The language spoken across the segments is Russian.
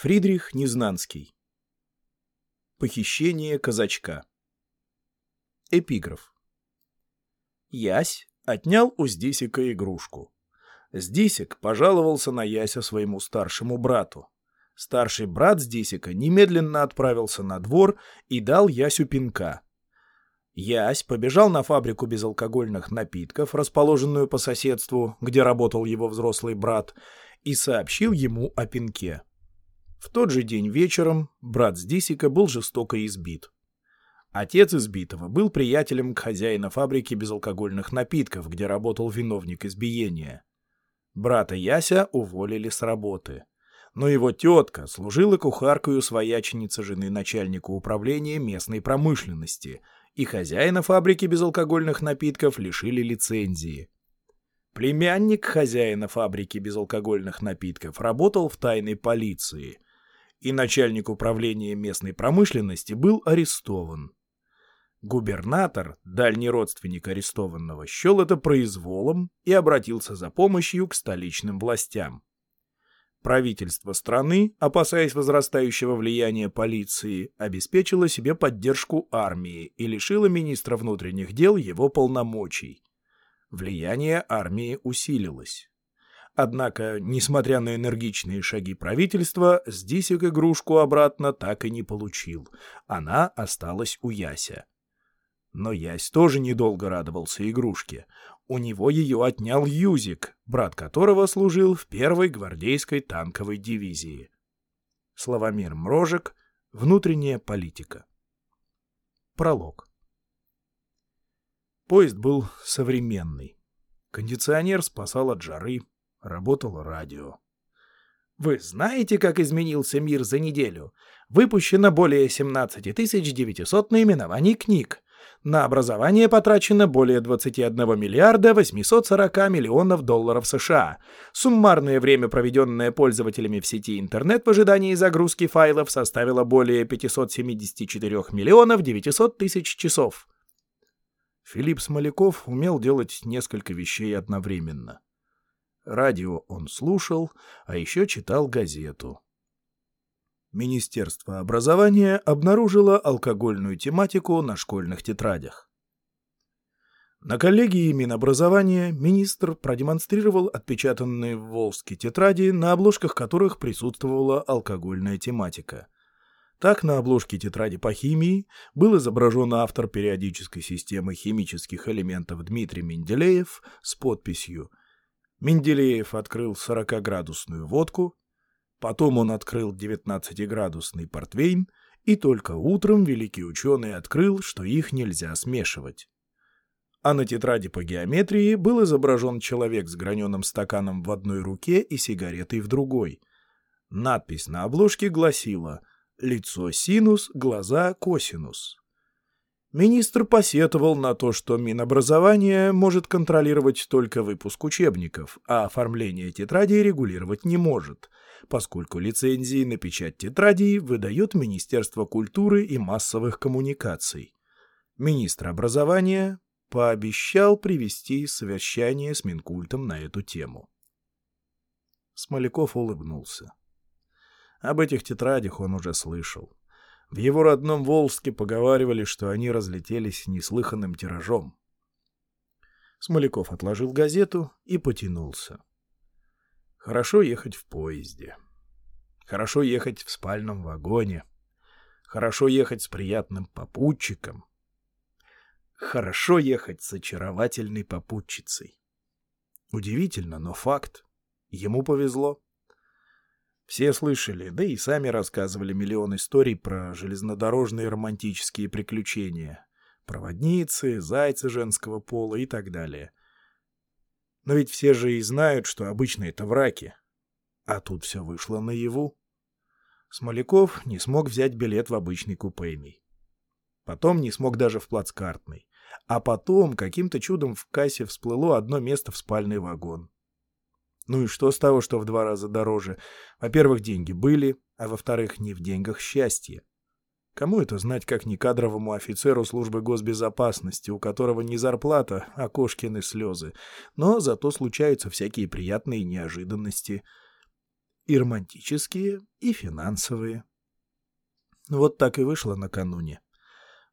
Фридрих Незнанский. Похищение казачка. Эпиграф. Ясь отнял у Здисика игрушку. Здисик пожаловался на Яся своему старшему брату. Старший брат Здисика немедленно отправился на двор и дал Ясю пинка. Ясь побежал на фабрику безалкогольных напитков, расположенную по соседству, где работал его взрослый брат, и сообщил ему о пинке. В тот же день вечером брат Здисика был жестоко избит. Отец избитого был приятелем к хозяина фабрики безалкогольных напитков, где работал виновник избиения. Брата Яся уволили с работы. Но его тетка служила кухаркой у свояченицы жены начальника управления местной промышленности, и хозяина фабрики безалкогольных напитков лишили лицензии. Племянник хозяина фабрики безалкогольных напитков работал в тайной полиции – и начальник управления местной промышленности был арестован. Губернатор, дальний родственник арестованного, счел это произволом и обратился за помощью к столичным властям. Правительство страны, опасаясь возрастающего влияния полиции, обеспечило себе поддержку армии и лишило министра внутренних дел его полномочий. Влияние армии усилилось. Однако, несмотря на энергичные шаги правительства, Здисик игрушку обратно так и не получил. Она осталась у Яся. Но Ясь тоже недолго радовался игрушке. У него ее отнял Юзик, брат которого служил в первой гвардейской танковой дивизии. Славомир Мрожек. Внутренняя политика. Пролог. Поезд был современный. Кондиционер спасал от жары, Работало радио. Вы знаете, как изменился мир за неделю? Выпущено более 17 900 наименований книг. На образование потрачено более 21 миллиарда 840 миллионов долларов США. Суммарное время, проведенное пользователями в сети интернет в ожидании загрузки файлов, составило более 574 миллионов 900 тысяч часов. Филипп Смоляков умел делать несколько вещей одновременно. Радио он слушал, а еще читал газету. Министерство образования обнаружило алкогольную тематику на школьных тетрадях. На коллегии Минобразования министр продемонстрировал отпечатанные в Волжске тетради, на обложках которых присутствовала алкогольная тематика. Так, на обложке тетради по химии был изображен автор периодической системы химических элементов Дмитрий Менделеев с подписью Менделеев открыл 40-градусную водку, потом он открыл 19-градусный портвейн, и только утром великий ученый открыл, что их нельзя смешивать. А на тетради по геометрии был изображен человек с граненым стаканом в одной руке и сигаретой в другой. Надпись на обложке гласила «Лицо синус, глаза косинус». Министр посетовал на то, что Минобразование может контролировать только выпуск учебников, а оформление тетрадей регулировать не может, поскольку лицензии на печать тетрадей выдает Министерство культуры и массовых коммуникаций. Министр образования пообещал привести совещание с Минкультом на эту тему. Смоляков улыбнулся. Об этих тетрадях он уже слышал. В его родном Волжске поговаривали, что они разлетелись неслыханным тиражом. Смоляков отложил газету и потянулся. Хорошо ехать в поезде. Хорошо ехать в спальном вагоне. Хорошо ехать с приятным попутчиком. Хорошо ехать с очаровательной попутчицей. Удивительно, но факт. Ему повезло. Все слышали, да и сами рассказывали миллион историй про железнодорожные романтические приключения. Проводницы, зайцы женского пола и так далее. Но ведь все же и знают, что обычно это враки. А тут все вышло наяву. Смоляков не смог взять билет в обычный купейный. Потом не смог даже в плацкартный. А потом каким-то чудом в кассе всплыло одно место в спальный вагон. Ну и что с того, что в два раза дороже? Во-первых, деньги были, а во-вторых, не в деньгах счастье. Кому это знать, как не кадровому офицеру службы госбезопасности, у которого не зарплата, а кошкины слезы, но зато случаются всякие приятные неожиданности. И романтические, и финансовые. Вот так и вышло накануне.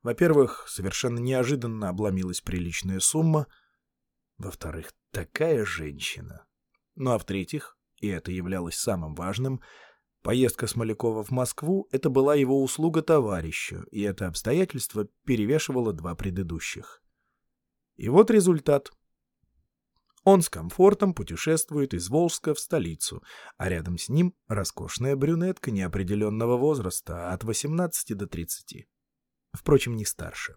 Во-первых, совершенно неожиданно обломилась приличная сумма. Во-вторых, такая женщина. Ну а в-третьих, и это являлось самым важным, поездка Смолякова в Москву — это была его услуга товарищу, и это обстоятельство перевешивало два предыдущих. И вот результат. Он с комфортом путешествует из Волжска в столицу, а рядом с ним роскошная брюнетка неопределенного возраста, от 18 до 30. Впрочем, не старше.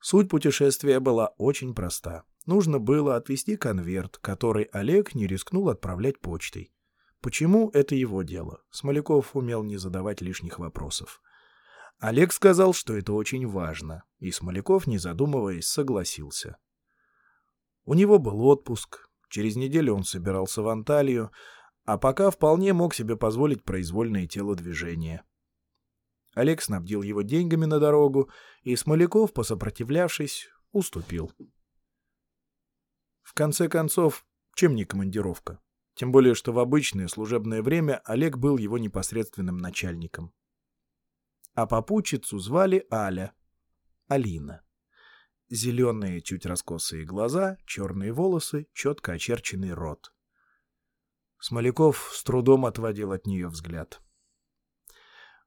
Суть путешествия была очень проста. Нужно было отвезти конверт, который Олег не рискнул отправлять почтой. Почему — это его дело. Смоляков умел не задавать лишних вопросов. Олег сказал, что это очень важно, и Смоляков, не задумываясь, согласился. У него был отпуск, через неделю он собирался в Анталию, а пока вполне мог себе позволить произвольное телодвижение. Олег снабдил его деньгами на дорогу, и Смоляков, посопротивлявшись, уступил. В конце концов, чем не командировка? Тем более, что в обычное служебное время Олег был его непосредственным начальником. А попутчицу звали Аля, Алина. Зеленые, чуть раскосые глаза, черные волосы, четко очерченный рот. Смоляков с трудом отводил от нее взгляд.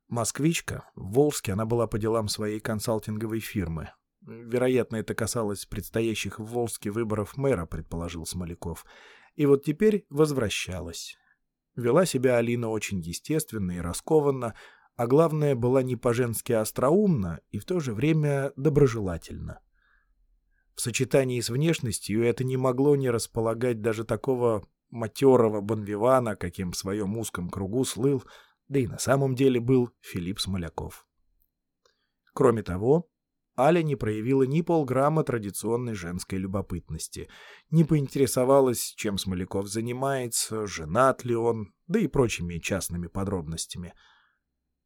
Москвичка, в Волжске она была по делам своей консалтинговой фирмы. Вероятно, это касалось предстоящих в Волжске выборов мэра, предположил Смоляков. И вот теперь возвращалась. Вела себя Алина очень естественно и раскованно, а главное, была не по-женски остроумна и в то же время доброжелательна. В сочетании с внешностью это не могло не располагать даже такого матерого бонвивана, каким в своем узком кругу слыл, да и на самом деле был Филипп Смоляков. Кроме того, Аля не проявила ни полграмма традиционной женской любопытности, не поинтересовалась, чем Смоляков занимается, женат ли он, да и прочими частными подробностями —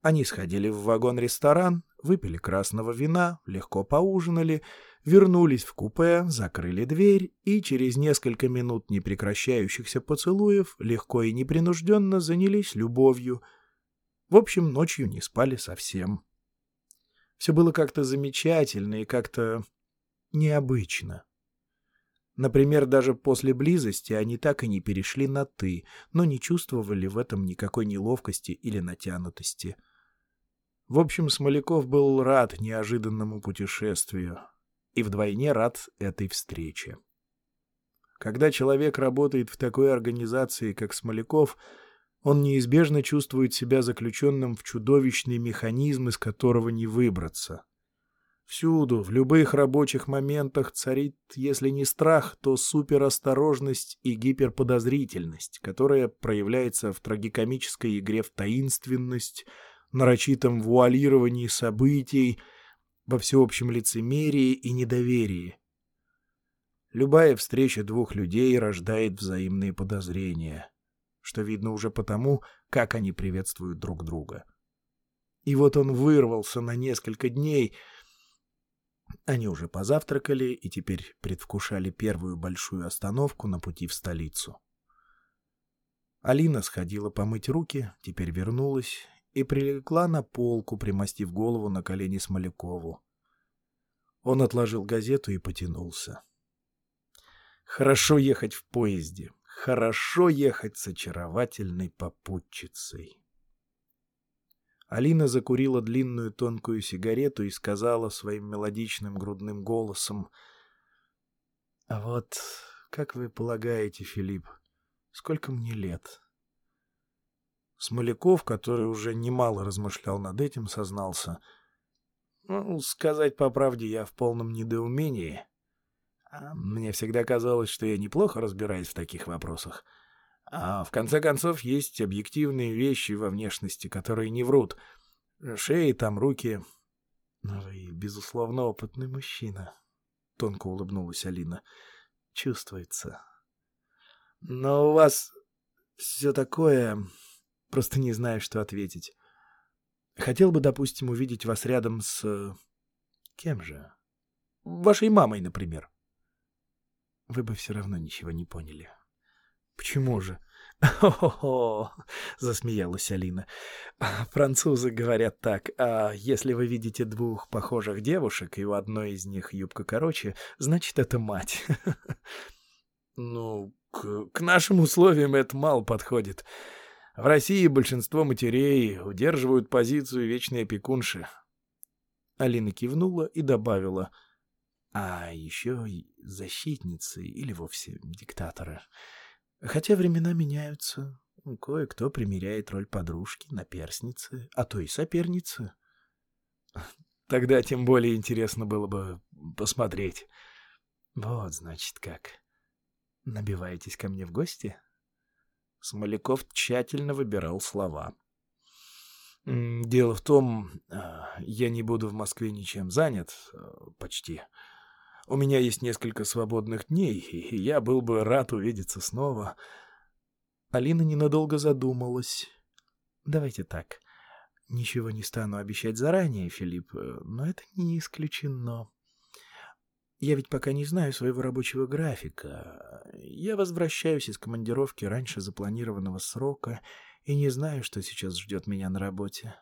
они сходили в вагон-ресторан, выпили красного вина, легко поужинали, вернулись в купе, закрыли дверь и через несколько минут непрекращающихся поцелуев легко и непринужденно занялись любовью. В общем, ночью не спали совсем. Все было как-то замечательно и как-то необычно. Например, даже после близости они так и не перешли на «ты», но не чувствовали в этом никакой неловкости или натянутости — в общем, Смоляков был рад неожиданному путешествию и вдвойне рад этой встрече. Когда человек работает в такой организации, как Смоляков, он неизбежно чувствует себя заключенным в чудовищный механизм, из которого не выбраться. Всюду, в любых рабочих моментах царит, если не страх, то суперосторожность и гиперподозрительность, которая проявляется в трагикомической игре в таинственность — нарочитом вуалировании событий, во всеобщем лицемерии и недоверии. Любая встреча двух людей рождает взаимные подозрения, что видно уже потому, как они приветствуют друг друга. И вот он вырвался на несколько дней. Они уже позавтракали и теперь предвкушали первую большую остановку на пути в столицу. Алина сходила помыть руки, теперь вернулась и прилегла на полку, примостив голову на колени Смолякову. Он отложил газету и потянулся. Хорошо ехать в поезде, хорошо ехать с очаровательной попутчицей. Алина закурила длинную тонкую сигарету и сказала своим мелодичным грудным голосом, «А вот, как вы полагаете, Филипп, сколько мне лет?» Смоляков, который уже немало размышлял над этим, сознался. «Ну, сказать по правде, я в полном недоумении. А мне всегда казалось, что я неплохо разбираюсь в таких вопросах. А в конце концов, есть объективные вещи во внешности, которые не врут. Шеи, там руки. Ну, вы, безусловно, опытный мужчина», — тонко улыбнулась Алина. «Чувствуется. Но у вас все такое...» Просто не знаю, что ответить. Хотел бы, допустим, увидеть вас рядом с... Э, кем же? Вашей мамой, например. Вы бы все равно ничего не поняли. Почему же? «О-хо-хо!» — засмеялась Алина. «Французы говорят так, а если вы видите двух похожих девушек, и у одной из них юбка короче, значит, это мать». «Ну, к, к нашим условиям это мало подходит. В России большинство матерей удерживают позицию вечной опекунши». Алина кивнула и добавила. «А еще защитницы или вовсе диктаторы». Хотя времена меняются, кое-кто примеряет роль подружки, наперсницы, а то и соперницы. Тогда тем более интересно было бы посмотреть. Вот, значит, как. Набиваетесь ко мне в гости? Смоляков тщательно выбирал слова. Дело в том, а, я не буду в Москве ничем занят, а, почти. У меня есть несколько свободных дней, и я был бы рад увидеться снова. Алина ненадолго задумалась. Давайте так. Ничего не стану обещать заранее, Филипп, но это не исключено. Я ведь пока не знаю своего рабочего графика. Я возвращаюсь из командировки раньше запланированного срока и не знаю, что сейчас ждет меня на работе.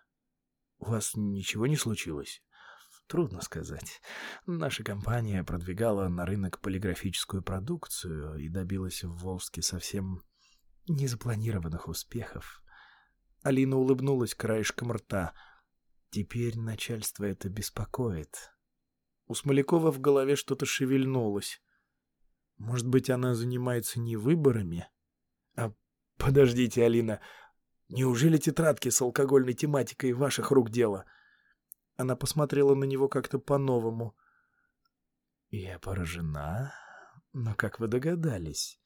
У вас ничего не случилось? Трудно сказать. Наша компания продвигала на рынок полиграфическую продукцию и добилась в Волске совсем незапланированных успехов. Алина улыбнулась краешком рта. Теперь начальство это беспокоит. У Смолякова в голове что-то шевельнулось. Может быть, она занимается не выборами? А подождите, Алина, неужели тетрадки с алкогольной тематикой ваших рук дело? — она посмотрела на него как-то по-новому. «Я поражена, но как вы догадались?»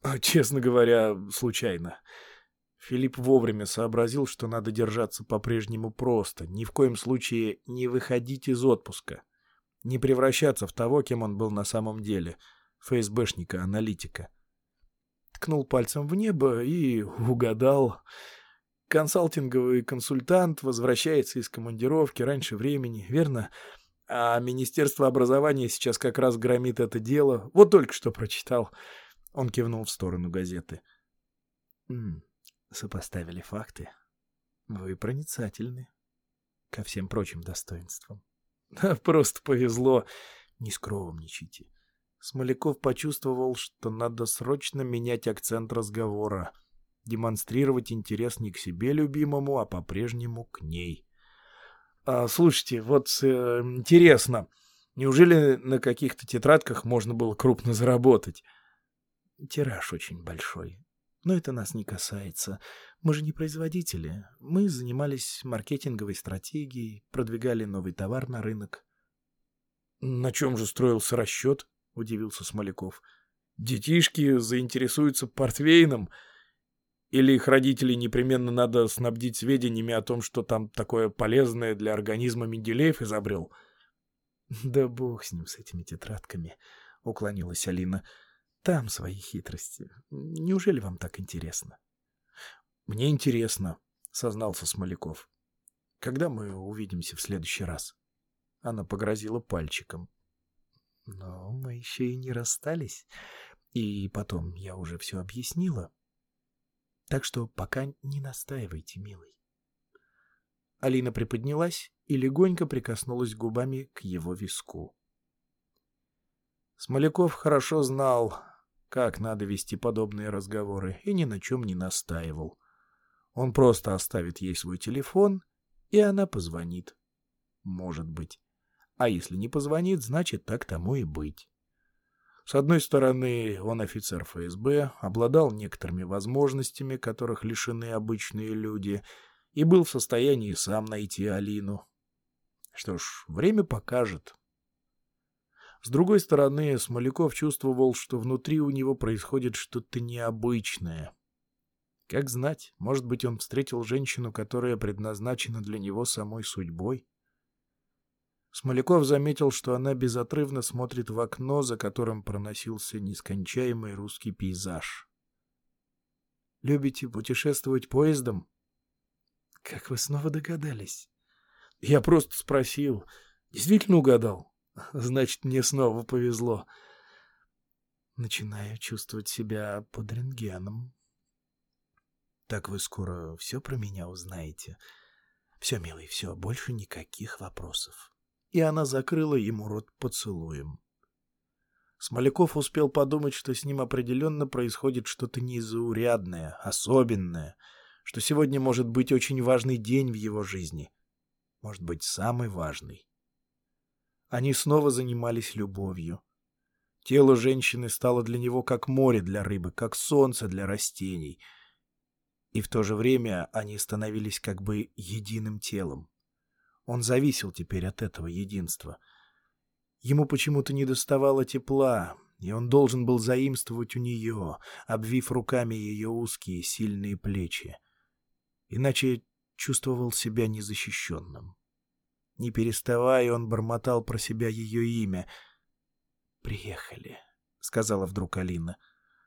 а, «Честно говоря, случайно». Филипп вовремя сообразил, что надо держаться по-прежнему просто, ни в коем случае не выходить из отпуска, не превращаться в того, кем он был на самом деле, ФСБшника-аналитика. Ткнул пальцем в небо и угадал консалтинговый консультант возвращается из командировки раньше времени, верно? А Министерство образования сейчас как раз громит это дело. Вот только что прочитал. Он кивнул в сторону газеты. М -м, сопоставили факты. Вы проницательны. Ко всем прочим достоинствам. Просто повезло. Не скромничайте. Смоляков почувствовал, что надо срочно менять акцент разговора демонстрировать интерес не к себе любимому, а по-прежнему к ней. А, слушайте, вот э, интересно, неужели на каких-то тетрадках можно было крупно заработать? Тираж очень большой. Но это нас не касается. Мы же не производители. Мы занимались маркетинговой стратегией, продвигали новый товар на рынок. — На чем же строился расчет? — удивился Смоляков. — Детишки заинтересуются портвейном — или их родителей непременно надо снабдить сведениями о том, что там такое полезное для организма Менделеев изобрел? — Да бог с ним, с этими тетрадками, — уклонилась Алина. — Там свои хитрости. Неужели вам так интересно? — Мне интересно, — сознался Смоляков. — Когда мы увидимся в следующий раз? Она погрозила пальчиком. — Но мы еще и не расстались. И потом, я уже все объяснила. — так что пока не настаивайте, милый. Алина приподнялась и легонько прикоснулась губами к его виску. Смоляков хорошо знал, как надо вести подобные разговоры, и ни на чем не настаивал. Он просто оставит ей свой телефон, и она позвонит. Может быть. А если не позвонит, значит, так тому и быть. С одной стороны, он офицер ФСБ, обладал некоторыми возможностями, которых лишены обычные люди, и был в состоянии сам найти Алину. Что ж, время покажет. С другой стороны, Смоляков чувствовал, что внутри у него происходит что-то необычное. Как знать, может быть, он встретил женщину, которая предназначена для него самой судьбой? Смоляков заметил, что она безотрывно смотрит в окно, за которым проносился нескончаемый русский пейзаж. «Любите путешествовать поездом?» «Как вы снова догадались?» «Я просто спросил. Действительно угадал? Значит, мне снова повезло». Начинаю чувствовать себя под рентгеном. Так вы скоро все про меня узнаете. Все, милый, все, больше никаких вопросов. И она закрыла ему рот поцелуем. Смоляков успел подумать, что с ним определенно происходит что-то незаурядное, особенное, что сегодня может быть очень важный день в его жизни. Может быть, самый важный. Они снова занимались любовью. Тело женщины стало для него как море для рыбы, как солнце для растений. И в то же время они становились как бы единым телом. Он зависел теперь от этого единства. Ему почему-то не доставало тепла, и он должен был заимствовать у нее, обвив руками ее узкие сильные плечи. Иначе чувствовал себя незащищенным. Не переставая, он бормотал про себя ее имя — «Приехали», — сказала вдруг Алина.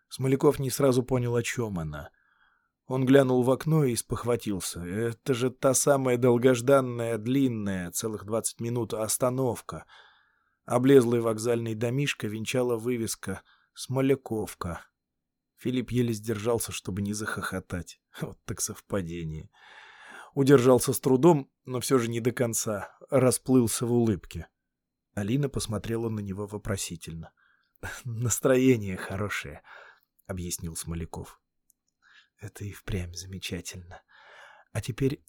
Смоляков не сразу понял, о чем она. Он глянул в окно и спохватился. Это же та самая долгожданная, длинная, целых двадцать минут, остановка. Облезлый вокзальный домишко венчала вывеска «Смоляковка». Филипп еле сдержался, чтобы не захохотать. Вот так совпадение. Удержался с трудом, но все же не до конца. Расплылся в улыбке. Алина посмотрела на него вопросительно. «Настроение хорошее», — объяснил Смоляков. «Это и впрямь замечательно. А теперь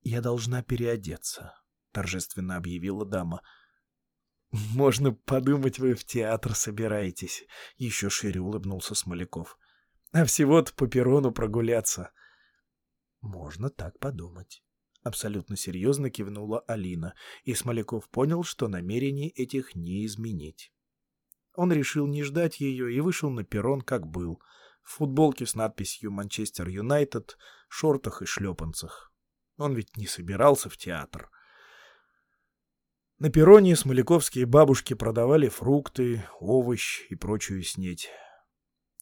я должна переодеться», — торжественно объявила дама. «Можно подумать, вы в театр собираетесь», — еще шире улыбнулся Смоляков. «А всего-то по перрону прогуляться». «Можно так подумать». — абсолютно серьезно кивнула Алина, и Смоляков понял, что намерений этих не изменить. Он решил не ждать ее и вышел на перрон, как был, в футболке с надписью «Манчестер Юнайтед», шортах и шлепанцах. Он ведь не собирался в театр. На перроне смоляковские бабушки продавали фрукты, овощи и прочую снеть.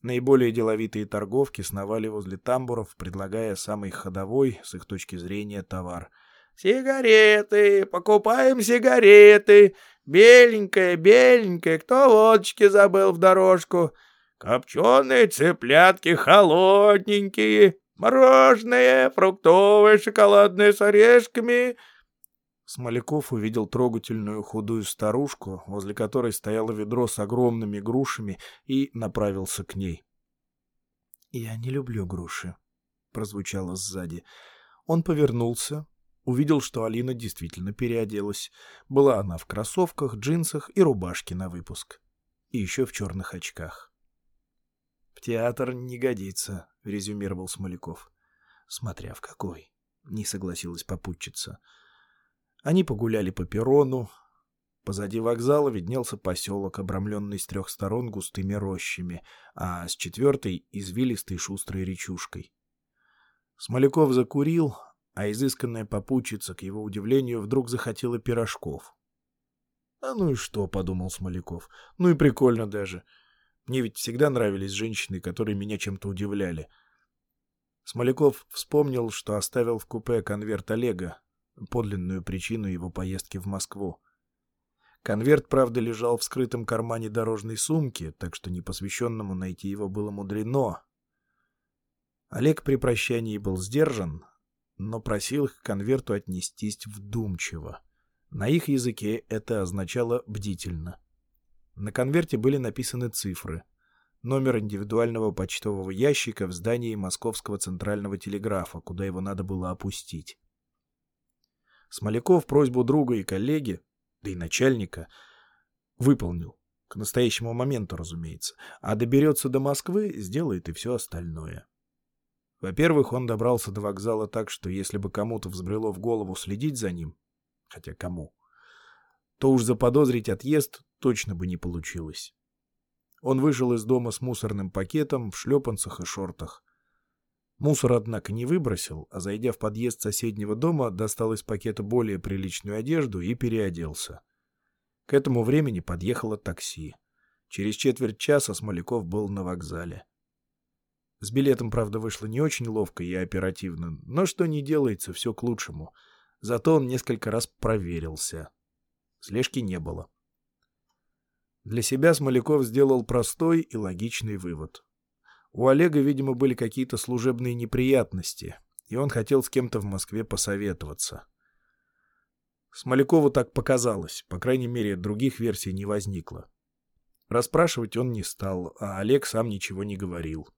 Наиболее деловитые торговки сновали возле тамбуров, предлагая самый ходовой, с их точки зрения, товар. «Сигареты! Покупаем сигареты! Беленькая, беленькая, кто водочки забыл в дорожку? Копченые цыплятки холодненькие, мороженое, фруктовое, шоколадное с орешками, Смоляков увидел трогательную худую старушку, возле которой стояло ведро с огромными грушами, и направился к ней. «Я не люблю груши», — прозвучало сзади. Он повернулся, увидел, что Алина действительно переоделась. Была она в кроссовках, джинсах и рубашке на выпуск. И еще в черных очках. «В театр не годится», — резюмировал Смоляков. «Смотря в какой», — не согласилась попутчица. — они погуляли по перрону. Позади вокзала виднелся поселок, обрамленный с трех сторон густыми рощами, а с четвертой — извилистой шустрой речушкой. Смоляков закурил, а изысканная попутчица, к его удивлению, вдруг захотела пирожков. «А ну и что?» — подумал Смоляков. «Ну и прикольно даже. Мне ведь всегда нравились женщины, которые меня чем-то удивляли». Смоляков вспомнил, что оставил в купе конверт Олега, подлинную причину его поездки в Москву. Конверт, правда, лежал в скрытом кармане дорожной сумки, так что непосвященному найти его было мудрено. Олег при прощании был сдержан, но просил их к конверту отнестись вдумчиво. На их языке это означало «бдительно». На конверте были написаны цифры. Номер индивидуального почтового ящика в здании Московского центрального телеграфа, куда его надо было опустить. Смоляков просьбу друга и коллеги, да и начальника, выполнил. К настоящему моменту, разумеется. А доберется до Москвы, сделает и все остальное. Во-первых, он добрался до вокзала так, что если бы кому-то взбрело в голову следить за ним, хотя кому, то уж заподозрить отъезд точно бы не получилось. Он вышел из дома с мусорным пакетом, в шлепанцах и шортах. Мусор, однако, не выбросил, а, зайдя в подъезд соседнего дома, достал из пакета более приличную одежду и переоделся. К этому времени подъехало такси. Через четверть часа Смоляков был на вокзале. С билетом, правда, вышло не очень ловко и оперативно, но что не делается, все к лучшему. Зато он несколько раз проверился. Слежки не было. Для себя Смоляков сделал простой и логичный вывод. У Олега, видимо, были какие-то служебные неприятности, и он хотел с кем-то в Москве посоветоваться. Смолякову так показалось, по крайней мере, других версий не возникло. Расспрашивать он не стал, а Олег сам ничего не говорил.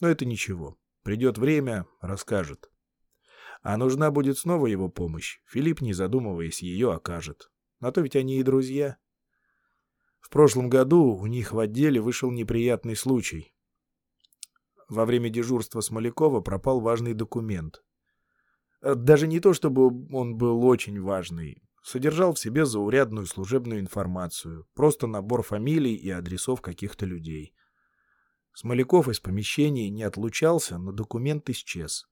Но это ничего. Придет время, расскажет. А нужна будет снова его помощь. Филипп, не задумываясь, ее окажет. На то ведь они и друзья. В прошлом году у них в отделе вышел неприятный случай. Во время дежурства Смолякова пропал важный документ. Э, даже не то, чтобы он был очень важный. Содержал в себе заурядную служебную информацию, просто набор фамилий и адресов каких-то людей. Смоляков из помещения не отлучался, но документ исчез.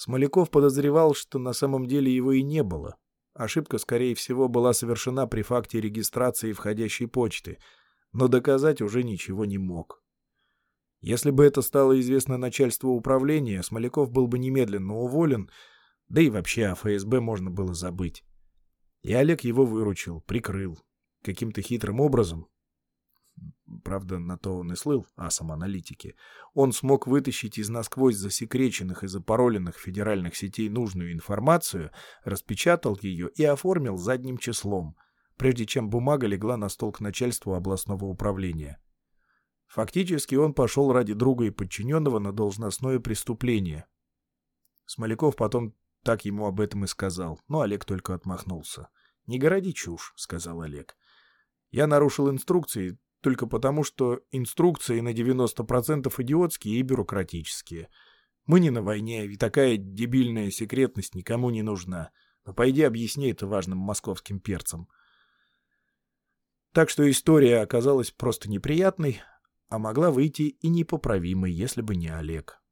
Смоляков подозревал, что на самом деле его и не было. Ошибка, скорее всего, была совершена при факте регистрации входящей почты, но доказать уже ничего не мог. Если бы это стало известно начальству управления, Смоляков был бы немедленно уволен, да и вообще о ФСБ можно было забыть. И Олег его выручил, прикрыл. Каким-то хитрым образом, правда, на то он и слыл асом аналитики, он смог вытащить из насквозь засекреченных и запароленных федеральных сетей нужную информацию, распечатал ее и оформил задним числом, прежде чем бумага легла на стол к начальству областного управления. Фактически он пошел ради друга и подчиненного на должностное преступление. Смоляков потом так ему об этом и сказал, но Олег только отмахнулся. «Не городи чушь», — сказал Олег. «Я нарушил инструкции только потому, что инструкции на 90% идиотские и бюрократические. Мы не на войне, и такая дебильная секретность никому не нужна. Но пойди объясни это важным московским перцам». Так что история оказалась просто неприятной, а могла выйти и непоправимой, если бы не Олег.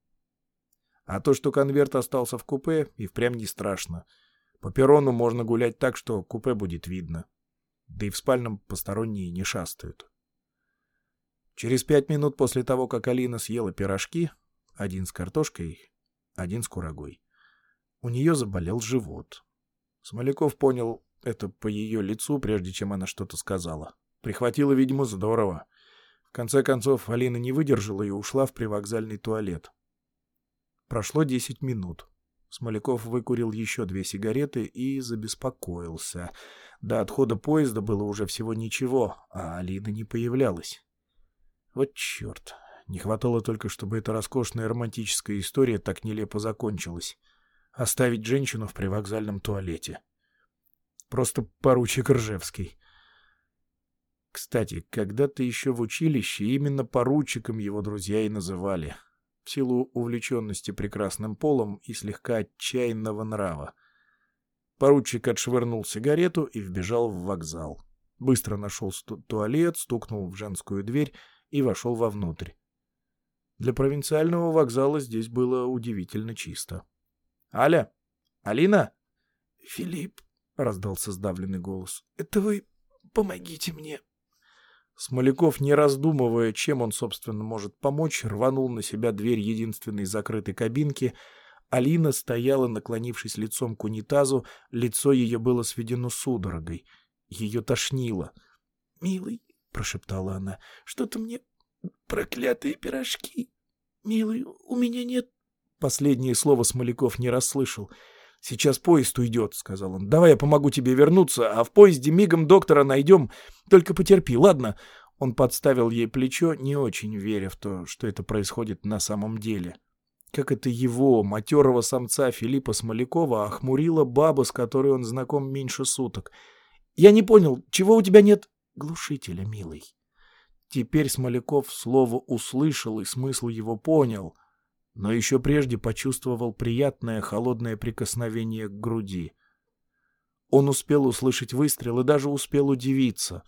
А то, что конверт остался в купе, и впрямь не страшно. По перрону можно гулять так, что купе будет видно. Да и в спальном посторонние не шастают. Через пять минут после того, как Алина съела пирожки, один с картошкой, один с курагой, у нее заболел живот. Смоляков понял это по ее лицу, прежде чем она что-то сказала. Прихватило, видимо, здорово. В конце концов, Алина не выдержала и ушла в привокзальный туалет. Прошло десять минут. Смоляков выкурил еще две сигареты и забеспокоился. До отхода поезда было уже всего ничего, а Алина не появлялась. Вот черт. Не хватало только, чтобы эта роскошная романтическая история так нелепо закончилась. Оставить женщину в привокзальном туалете. Просто поручик Ржевский. Кстати, когда-то еще в училище именно поручиком его друзья и называли, в силу увлеченности прекрасным полом и слегка отчаянного нрава. Поручик отшвырнул сигарету и вбежал в вокзал. Быстро нашел туалет, стукнул в женскую дверь и вошел вовнутрь. Для провинциального вокзала здесь было удивительно чисто. — Аля? Алина? — Филипп, — раздался сдавленный голос, — это вы помогите мне. Смоляков, не раздумывая, чем он, собственно, может помочь, рванул на себя дверь единственной закрытой кабинки. Алина стояла, наклонившись лицом к унитазу, лицо ее было сведено судорогой. Ее тошнило. «Милый», — прошептала она, — «что-то мне... проклятые пирожки! Милый, у меня нет...» Последнее слово Смоляков не расслышал. «Сейчас поезд уйдет», — сказал он. «Давай я помогу тебе вернуться, а в поезде мигом доктора найдем. Только потерпи, ладно?» Он подставил ей плечо, не очень веря в то, что это происходит на самом деле. Как это его, матерого самца Филиппа Смолякова, охмурила баба, с которой он знаком меньше суток. «Я не понял, чего у тебя нет?» «Глушителя, милый». Теперь Смоляков слово услышал и смысл его понял — но еще прежде почувствовал приятное холодное прикосновение к груди. Он успел услышать выстрел и даже успел удивиться.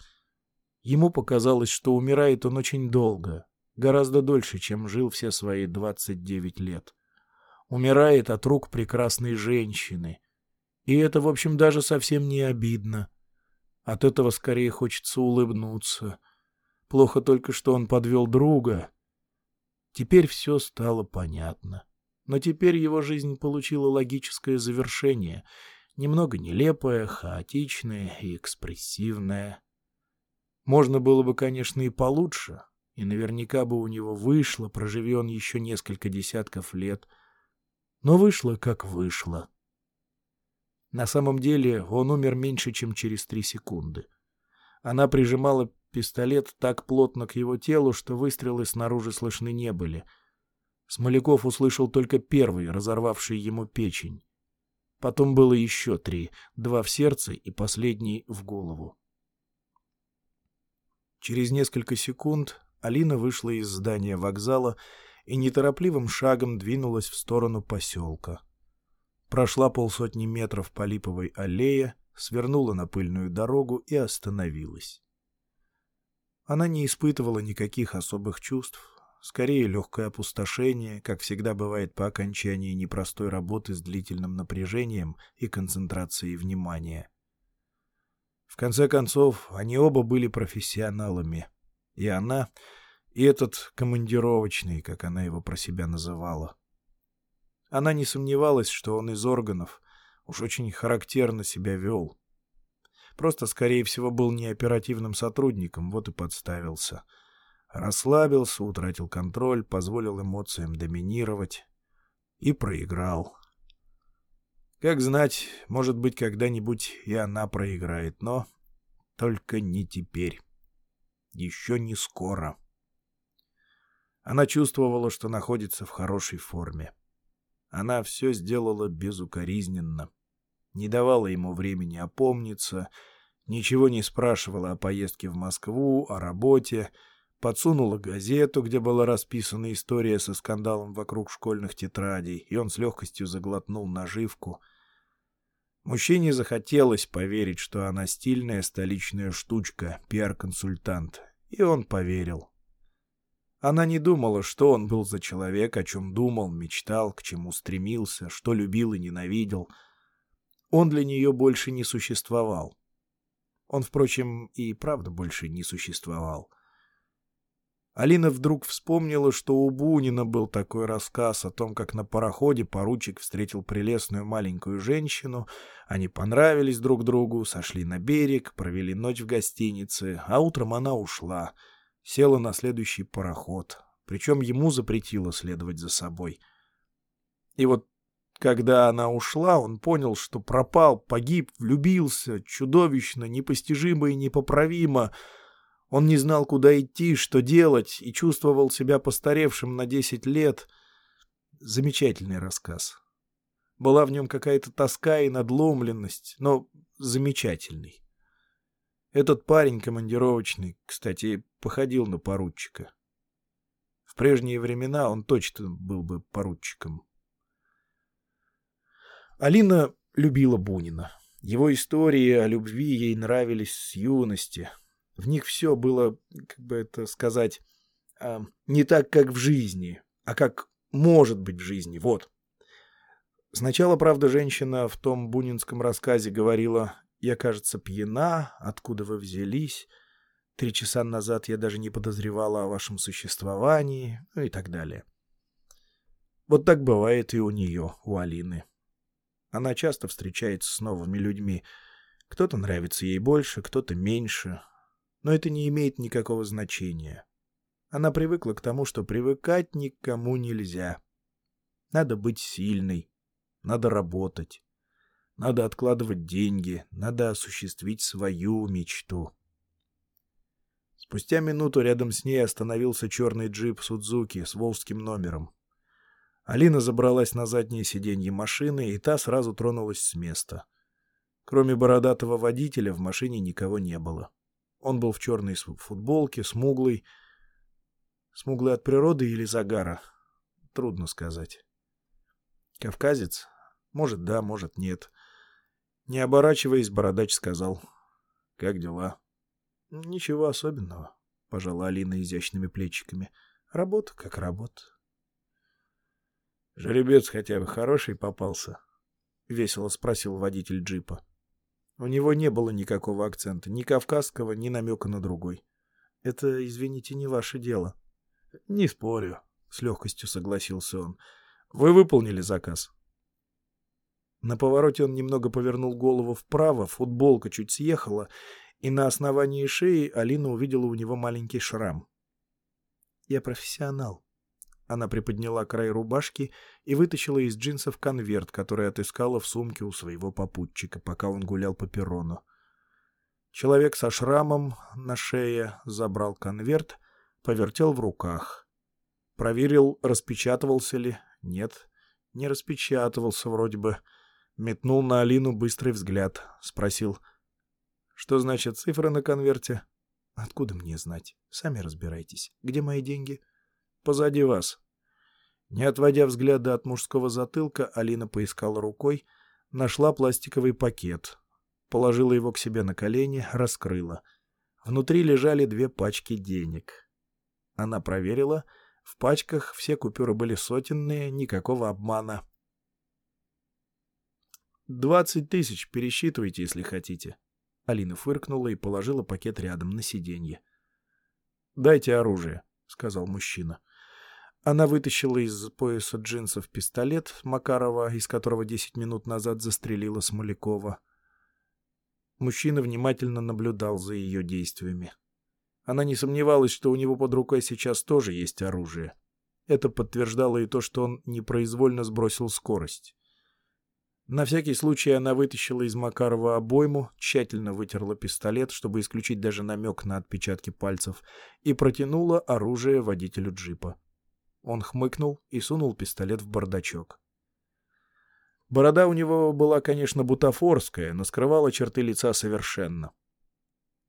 Ему показалось, что умирает он очень долго, гораздо дольше, чем жил все свои двадцать девять лет. Умирает от рук прекрасной женщины. И это, в общем, даже совсем не обидно. От этого скорее хочется улыбнуться. Плохо только, что он подвел друга — Теперь все стало понятно. Но теперь его жизнь получила логическое завершение, немного нелепое, хаотичное и экспрессивное. Можно было бы, конечно, и получше, и наверняка бы у него вышло, проживи он еще несколько десятков лет. Но вышло, как вышло. На самом деле он умер меньше, чем через три секунды. Она прижимала пистолет так плотно к его телу, что выстрелы снаружи слышны не были. Смоляков услышал только первый, разорвавший ему печень. Потом было еще три, два в сердце и последний в голову. Через несколько секунд Алина вышла из здания вокзала и неторопливым шагом двинулась в сторону поселка. Прошла полсотни метров по липовой аллее, свернула на пыльную дорогу и остановилась. Она не испытывала никаких особых чувств, скорее легкое опустошение, как всегда бывает по окончании непростой работы с длительным напряжением и концентрацией внимания. В конце концов, они оба были профессионалами. И она, и этот командировочный, как она его про себя называла. Она не сомневалась, что он из органов, уж очень характерно себя вел. Просто, скорее всего, был неоперативным сотрудником, вот и подставился. Расслабился, утратил контроль, позволил эмоциям доминировать и проиграл. Как знать, может быть, когда-нибудь и она проиграет, но только не теперь. Еще не скоро. Она чувствовала, что находится в хорошей форме. Она все сделала безукоризненно. Не давала ему времени опомниться, ничего не спрашивала о поездке в Москву, о работе, подсунула газету, где была расписана история со скандалом вокруг школьных тетрадей, и он с легкостью заглотнул наживку. Мужчине захотелось поверить, что она стильная столичная штучка, пиар-консультант, и он поверил. Она не думала, что он был за человек, о чем думал, мечтал, к чему стремился, что любил и ненавидел. Он для нее больше не существовал. Он, впрочем, и правда больше не существовал. Алина вдруг вспомнила, что у Бунина был такой рассказ о том, как на пароходе поручик встретил прелестную маленькую женщину, они понравились друг другу, сошли на берег, провели ночь в гостинице, а утром она ушла, села на следующий пароход, причем ему запретило следовать за собой. И вот когда она ушла, он понял, что пропал, погиб, влюбился, чудовищно, непостижимо и непоправимо — он не знал, куда идти, что делать, и чувствовал себя постаревшим на десять лет. Замечательный рассказ. Была в нем какая-то тоска и надломленность, но замечательный. Этот парень командировочный, кстати, походил на поручика. В прежние времена он точно был бы поручиком. Алина любила Бунина. Его истории о любви ей нравились с юности, в них все было, как бы это сказать, э, не так, как в жизни, а как может быть в жизни. Вот. Сначала, правда, женщина в том бунинском рассказе говорила, «Я, кажется, пьяна, откуда вы взялись? Три часа назад я даже не подозревала о вашем существовании», ну и так далее. Вот так бывает и у нее, у Алины. Она часто встречается с новыми людьми. Кто-то нравится ей больше, кто-то меньше, но это не имеет никакого значения. Она привыкла к тому, что привыкать никому нельзя. Надо быть сильной, надо работать, надо откладывать деньги, надо осуществить свою мечту. Спустя минуту рядом с ней остановился черный джип Судзуки с волжским номером. Алина забралась на заднее сиденье машины, и та сразу тронулась с места. Кроме бородатого водителя в машине никого не было. Он был в черной футболке, смуглый. Смуглый от природы или загара? Трудно сказать. Кавказец? Может, да, может, нет. Не оборачиваясь, бородач сказал. «Как дела?» «Ничего особенного», — пожала Алина изящными плечиками. «Работа как работа». «Жеребец хотя бы хороший попался?» — весело спросил водитель джипа. У него не было никакого акцента, ни кавказского, ни намека на другой. Это, извините, не ваше дело. — Не спорю, — с легкостью согласился он. — Вы выполнили заказ. На повороте он немного повернул голову вправо, футболка чуть съехала, и на основании шеи Алина увидела у него маленький шрам. «Я профессионал». Она приподняла край рубашки и вытащила из джинсов конверт, который отыскала в сумке у своего попутчика, пока он гулял по перрону. Человек со шрамом на шее забрал конверт, повертел в руках. Проверил, распечатывался ли. Нет, не распечатывался вроде бы. Метнул на Алину быстрый взгляд. Спросил, что значит цифры на конверте? Откуда мне знать? Сами разбирайтесь. Где мои деньги? Позади вас. Не отводя взгляда от мужского затылка, Алина поискала рукой, нашла пластиковый пакет, положила его к себе на колени, раскрыла. Внутри лежали две пачки денег. Она проверила, в пачках все купюры были сотенные, никакого обмана. «Двадцать тысяч, пересчитывайте, если хотите». Алина фыркнула и положила пакет рядом на сиденье. «Дайте оружие», — сказал мужчина. Она вытащила из пояса джинсов пистолет Макарова, из которого десять минут назад застрелила Смолякова. Мужчина внимательно наблюдал за ее действиями. Она не сомневалась, что у него под рукой сейчас тоже есть оружие. Это подтверждало и то, что он непроизвольно сбросил скорость. На всякий случай она вытащила из Макарова обойму, тщательно вытерла пистолет, чтобы исключить даже намек на отпечатки пальцев, и протянула оружие водителю джипа. Он хмыкнул и сунул пистолет в бардачок. Борода у него была, конечно, бутафорская, но скрывала черты лица совершенно.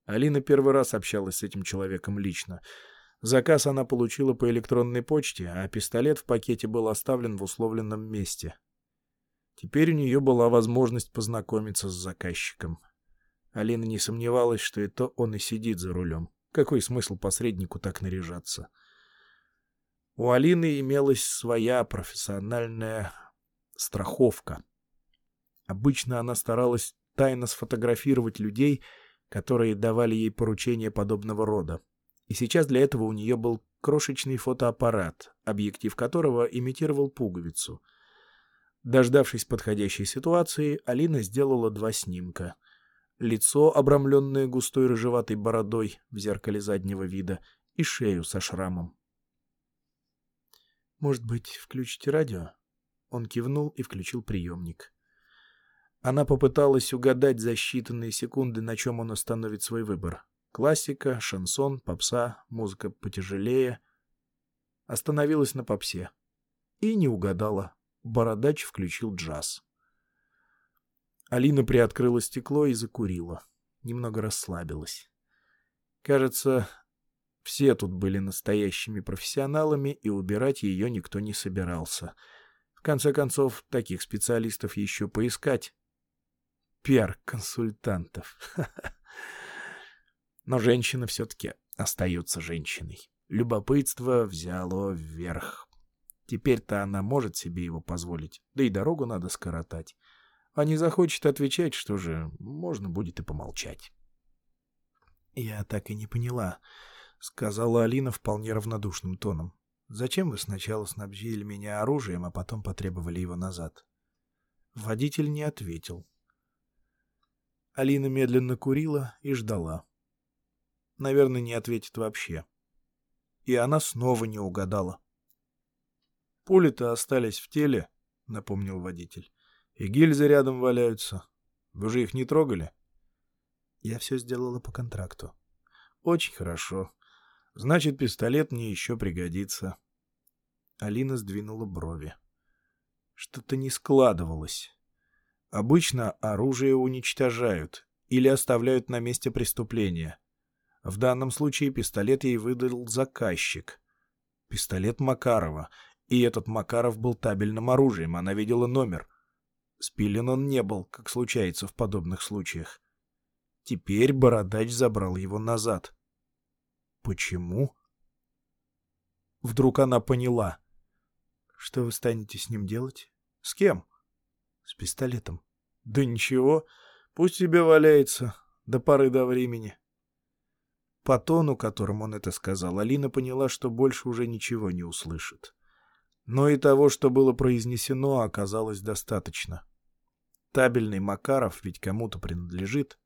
Алина первый раз общалась с этим человеком лично. Заказ она получила по электронной почте, а пистолет в пакете был оставлен в условленном месте — Теперь у нее была возможность познакомиться с заказчиком. Алина не сомневалась, что это он и сидит за рулем. Какой смысл посреднику так наряжаться? У Алины имелась своя профессиональная страховка. Обычно она старалась тайно сфотографировать людей, которые давали ей поручения подобного рода. И сейчас для этого у нее был крошечный фотоаппарат, объектив которого имитировал пуговицу — Дождавшись подходящей ситуации, Алина сделала два снимка. Лицо, обрамленное густой рыжеватой бородой в зеркале заднего вида, и шею со шрамом. «Может быть, включите радио?» Он кивнул и включил приемник. Она попыталась угадать за считанные секунды, на чем он остановит свой выбор. Классика, шансон, попса, музыка потяжелее. Остановилась на попсе. И не угадала. Бородач включил джаз. Алина приоткрыла стекло и закурила. Немного расслабилась. Кажется, все тут были настоящими профессионалами, и убирать ее никто не собирался. В конце концов, таких специалистов еще поискать. Пиар-консультантов. Но женщина все-таки остается женщиной. Любопытство взяло вверх. Теперь-то она может себе его позволить, да и дорогу надо скоротать. А не захочет отвечать, что же, можно будет и помолчать. «Я так и не поняла», — сказала Алина вполне равнодушным тоном. «Зачем вы сначала снабдили меня оружием, а потом потребовали его назад?» Водитель не ответил. Алина медленно курила и ждала. Наверное, не ответит вообще. И она снова не угадала. Пули-то остались в теле, — напомнил водитель. И гильзы рядом валяются. Вы же их не трогали? Я все сделала по контракту. Очень хорошо. Значит, пистолет мне еще пригодится. Алина сдвинула брови. Что-то не складывалось. Обычно оружие уничтожают или оставляют на месте преступления. В данном случае пистолет ей выдал заказчик. Пистолет Макарова, и этот Макаров был табельным оружием, она видела номер. Спилен он не был, как случается в подобных случаях. Теперь Бородач забрал его назад. Почему? Вдруг она поняла. Что вы станете с ним делать? С кем? С пистолетом. Да ничего, пусть себе валяется до поры до времени. По тону, которым он это сказал, Алина поняла, что больше уже ничего не услышит. Но и того, что было произнесено, оказалось достаточно. Табельный Макаров ведь кому-то принадлежит.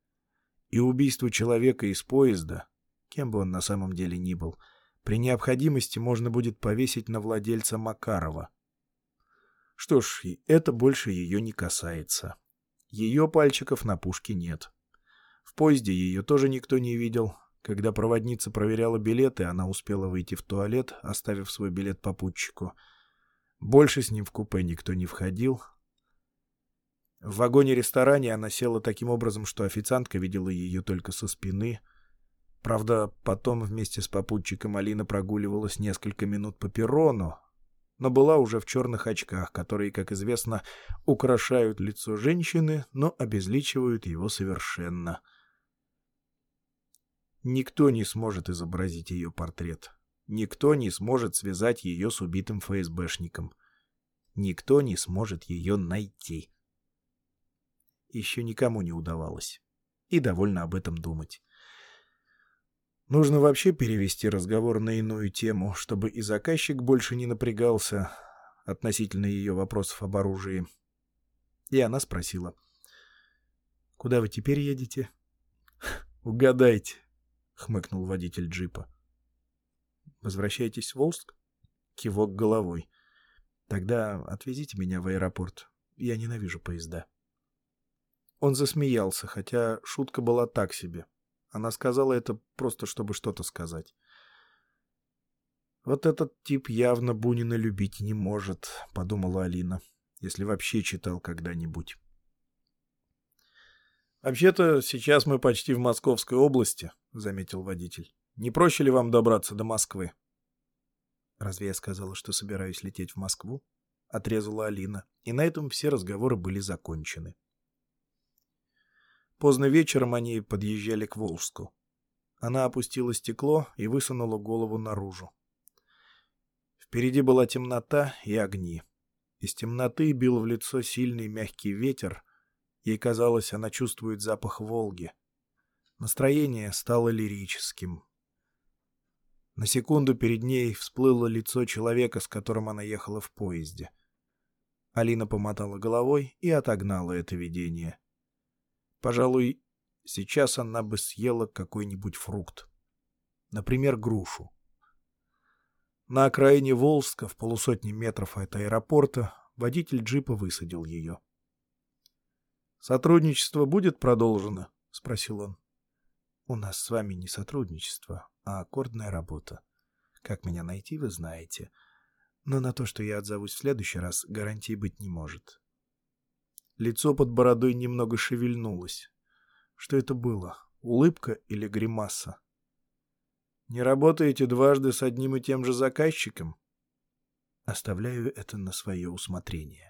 И убийство человека из поезда, кем бы он на самом деле ни был, при необходимости можно будет повесить на владельца Макарова. Что ж, это больше ее не касается. Ее пальчиков на пушке нет. В поезде ее тоже никто не видел. Когда проводница проверяла билеты, она успела выйти в туалет, оставив свой билет попутчику. Больше с ним в купе никто не входил. В вагоне-ресторане она села таким образом, что официантка видела ее только со спины. Правда, потом вместе с попутчиком Алина прогуливалась несколько минут по перрону, но была уже в черных очках, которые, как известно, украшают лицо женщины, но обезличивают его совершенно. Никто не сможет изобразить ее портрет. Никто не сможет связать ее с убитым ФСБшником. Никто не сможет ее найти. Еще никому не удавалось. И довольно об этом думать. Нужно вообще перевести разговор на иную тему, чтобы и заказчик больше не напрягался относительно ее вопросов об оружии. И она спросила. «Куда вы теперь едете?» «Угадайте», — хмыкнул водитель джипа. «Возвращаетесь в Волск?» Кивок головой. «Тогда отвезите меня в аэропорт. Я ненавижу поезда». Он засмеялся, хотя шутка была так себе. Она сказала это просто, чтобы что-то сказать. «Вот этот тип явно Бунина любить не может», — подумала Алина, если вообще читал когда-нибудь. «Вообще-то сейчас мы почти в Московской области», — заметил водитель. «Не проще ли вам добраться до Москвы?» «Разве я сказала, что собираюсь лететь в Москву?» — отрезала Алина, и на этом все разговоры были закончены. Поздно вечером они подъезжали к Волжску. Она опустила стекло и высунула голову наружу. Впереди была темнота и огни. Из темноты бил в лицо сильный мягкий ветер. Ей казалось, она чувствует запах Волги. Настроение стало лирическим. На секунду перед ней всплыло лицо человека, с которым она ехала в поезде. Алина помотала головой и отогнала это видение. Пожалуй, сейчас она бы съела какой-нибудь фрукт. Например, грушу. На окраине Волжска, в полусотни метров от аэропорта, водитель джипа высадил ее. «Сотрудничество будет продолжено?» — спросил он. «У нас с вами не сотрудничество, а аккордная работа. Как меня найти, вы знаете. Но на то, что я отзовусь в следующий раз, гарантии быть не может. Лицо под бородой немного шевельнулось. Что это было? Улыбка или гримаса? Не работаете дважды с одним и тем же заказчиком? Оставляю это на свое усмотрение.